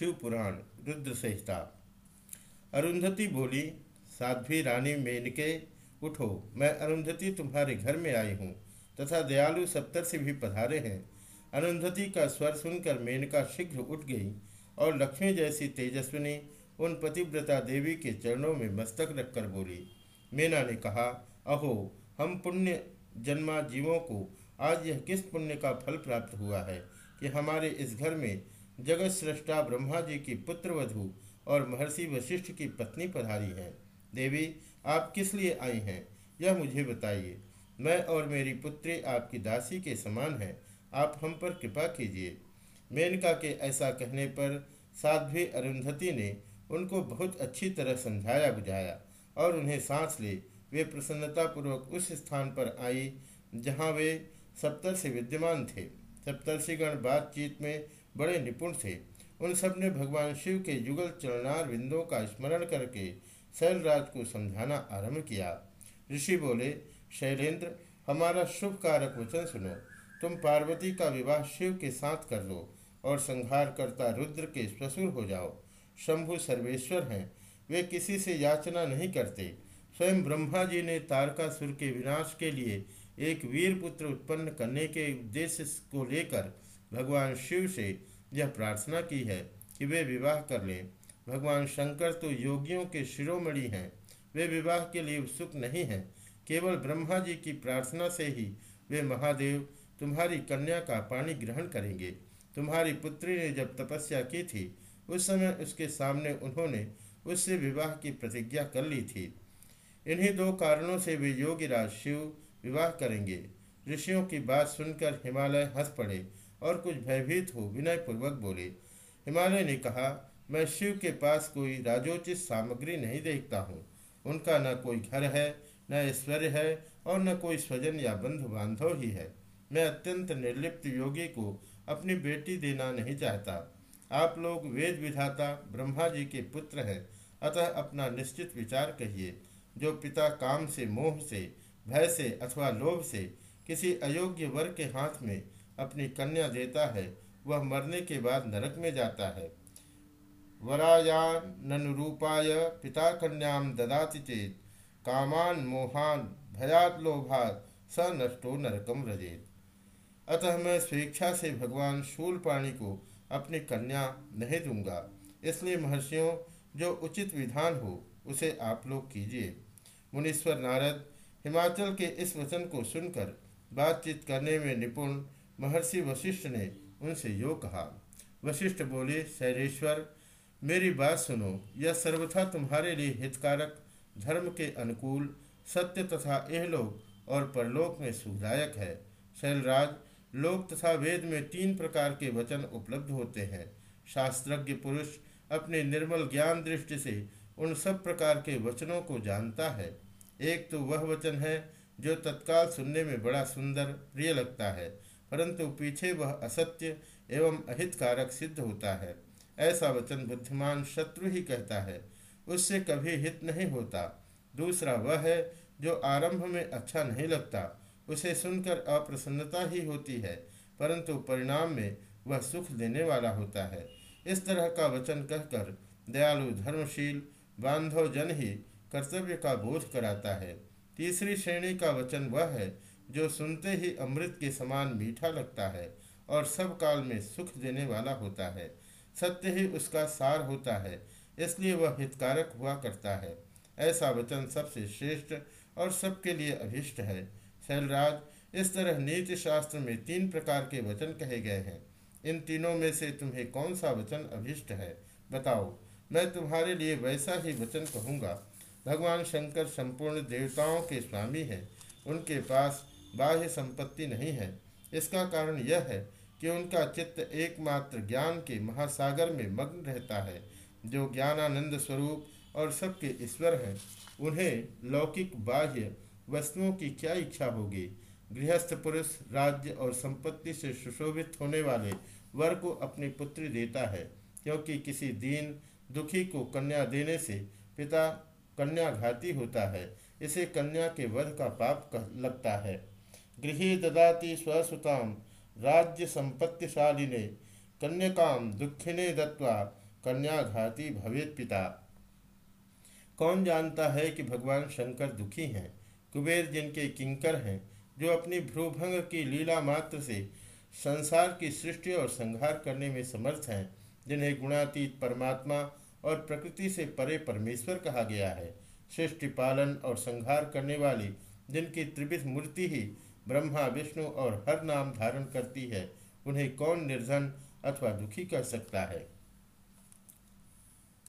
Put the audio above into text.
शिव पुराण रुद्र संहिता। अरुंधति बोली, साध्वी रानी मेनके उठो, मैं अरुंधति तुम्हारे घर में आई हूँ, तथा दयालु सप्तर से भी पधारे हैं। अरुंधति का स्वर सुनकर मेनका शीघ्र उठ गई और लक्ष्मी जैसी तेजस्विनी उन पतिव्रता देवी के चरणों में मस्तक रखकर बोली, मेना ने कहा, अहो, हम पुण्य जन्मा जीवों को आज यह किस पुण्य का फल प्राप्त हुआ है कि हमारे इस घर में जगत सृष्टा ब्रह्मा जी की पुत्र वधु और महर्षि वशिष्ठ की पत्नी पधारी हैं। देवी, आप किस लिए आई हैं? यह मुझे बताइए। मैं और मेरी पुत्री आपकी दासी के समान है। आप हम पर कृपा कीजिए। मेनका के ऐसा कहने पर साध्वी अरुंधति ने उनको बहुत अच्छी तरह समझाया बुझाया और उन्हें सांस ले। वे प्रसन्नतापूर्वक उस स्थान पर आई जहाँ वे सप्तर से विद्यमान थे। सप्तर्षिगण बातचीत में बड़े निपुण थे। उन सबने भगवान शिव के युगल चरणार बिंदों का स्मरण करके शैलराज को समझाना आरंभ किया। ऋषि बोले, शैलेंद्र, हमारा शुभ कारक वचन सुनो। तुम पार्वती का विवाह शिव के साथ कर लो और संहार करता रुद्र के ससुर हो जाओ। शंभु सर्वेश्वर हैं। वे किसी से याचना नहीं करते। स्वयं ब्रह्मा जी ने तारकासुर के विनाश के लिए एक वीर पुत्र उत्पन्न करने के उद्देश्य को लेकर भगवान शिव से यह प्रार्थना की है कि वे विवाह कर लें। भगवान शंकर तो योगियों के शिरोमणि हैं। वे विवाह के लिए उत्सुक नहीं हैं। केवल ब्रह्मा जी की प्रार्थना से ही वे महादेव, तुम्हारी कन्या का पानी ग्रहण करेंगे। तुम्हारी पुत्री ने जब तपस्या की थी, उस समय उसके सामने उन्होंने उससे विवाह की प्रतिज्ञा कर ली थी। इन्हीं दो कारणों से वे योगीराज शिव विवाह करेंगे। ऋषियों की बात सुनकर हिमालय हंस पड़े। और कुछ भयभीत हो विनय पूर्वक बोले, हिमालय ने कहा, मैं शिव के पास कोई राजोचित सामग्री नहीं देखता हूँ। उनका न कोई घर है, न ऐश्वर्य है और न कोई स्वजन या बंधु बांधव ही है। मैं अत्यंत निर्लिप्त योगी को अपनी बेटी देना नहीं चाहता। आप लोग वेद विधाता ब्रह्मा जी के पुत्र हैं। अतः अपना निश्चित विचार कहिए। जो पिता काम से, मोह से, भय से अथवा लोभ से किसी अयोग्य वर्ग के हाथ में अपनी कन्या देता है, वह मरने के बाद नरक में जाता है। वरायान वरायानुरूपाय पिता कन्याम ददाति चेत, कामान, मोहान, भयात, लोभात, स नष्टो नरकम रजेत अतः मैं स्वेच्छा से भगवान शूलपाणी को अपनी कन्या नहीं दूँगा। इसलिए महर्षियों, जो उचित विधान हो, उसे आप लोग कीजिए। मुनीश्वर नारद, हिमाचल के इस वचन को सुनकर बातचीत करने में निपुण महर्षि वशिष्ठ ने उनसे यो कहा, वशिष्ठ बोले, शैलेश्वर, मेरी बात सुनो। यह सर्वथा तुम्हारे लिए हितकारक, धर्म के अनुकूल, सत्य तथा एहलोक और परलोक में सुखदायक है। शैलराज, लोक तथा वेद में तीन प्रकार के वचन उपलब्ध होते हैं। शास्त्रज्ञ पुरुष अपने निर्मल ज्ञान दृष्टि से उन सब प्रकार के वचनों को जानता है। एक तो वह वचन है जो तत्काल सुनने में बड़ा सुंदर, प्रिय लगता है। परंतु पीछे वह असत्य एवं अहितकारक सिद्ध होता है। ऐसा वचन बुद्धिमान शत्रु ही कहता है। उससे कभी हित नहीं होता। दूसरा वह है जो आरंभ में अच्छा नहीं लगता। उसे सुनकर अप्रसन्नता ही होती है, परंतु परिणाम में वह सुख देने वाला होता है। इस तरह का वचन कहकर दयालु धर्मशील, बांधव जन ही कर्तव्य का बोध कराता है। तीसरी श्रेणी का वचन वह है जो सुनते ही अमृत के समान मीठा लगता है और सब काल में सुख देने वाला होता है, सत्य ही उसका सार होता है, इसलिए वह हितकारक हुआ करता है। ऐसा वचन सबसे श्रेष्ठ और सबके लिए अभिष्ट है। शैलराज, इस तरह नीति शास्त्र में तीन प्रकार के वचन कहे गए हैं। इन तीनों में से तुम्हें कौन सा वचन अभिष्ट है? बताओ। मैं तुम्हारे लिए वैसा ही वचन कहूँगा। भगवान शंकर संपूर्ण देवताओं के स्वामी हैं। उनके पास बाह्य संपत्ति नहीं है। इसका कारण यह है कि उनका चित्त एकमात्र ज्ञान के महासागर में मग्न रहता है, जो ज्ञानानंद स्वरूप और सबके ईश्वर हैं। उन्हें लौकिक बाह्य वस्तुओं की क्या इच्छा होगी? गृहस्थ पुरुष राज्य और संपत्ति से सुशोभित होने वाले वर को अपनी पुत्री देता है, क्योंकि किसी दीन दुखी को कन्या देने से पिता कन्या घाती होता है। इसे कन्या के वध का पाप लगता है। गृह ददाति राज्य संपत्तिशालिने कन्यकाम दुखिने दत्वा कन्याघाती भवेत पिता। कौन जानता है कि भगवान शंकर दुखी हैं, कुबेर जिनके किंकर हैं, जो अपनी भ्रूभंग की लीला मात्र से संसार की सृष्टि और संहार करने में समर्थ हैं, जिन्हें गुणातीत परमात्मा और प्रकृति से परे परमेश्वर कहा गया है। सृष्टि पालन और संहार करने वाली जिनकी त्रिविध मूर्ति ही ब्रह्मा, विष्णु और हर नाम धारण करती है, उन्हें कौन निर्धन अथवा दुखी कर सकता है?